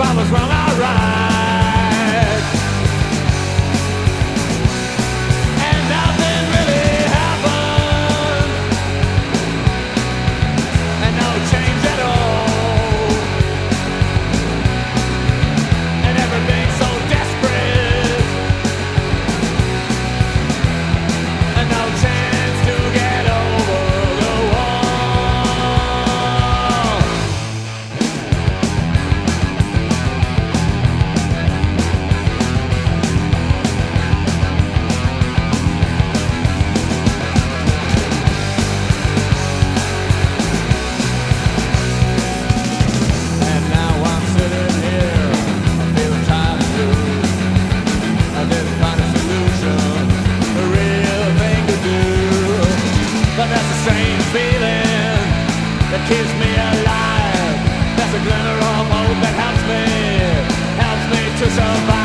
follows wrong I ride. Alive. That's a glimmer of hope that helps me, helps me to survive.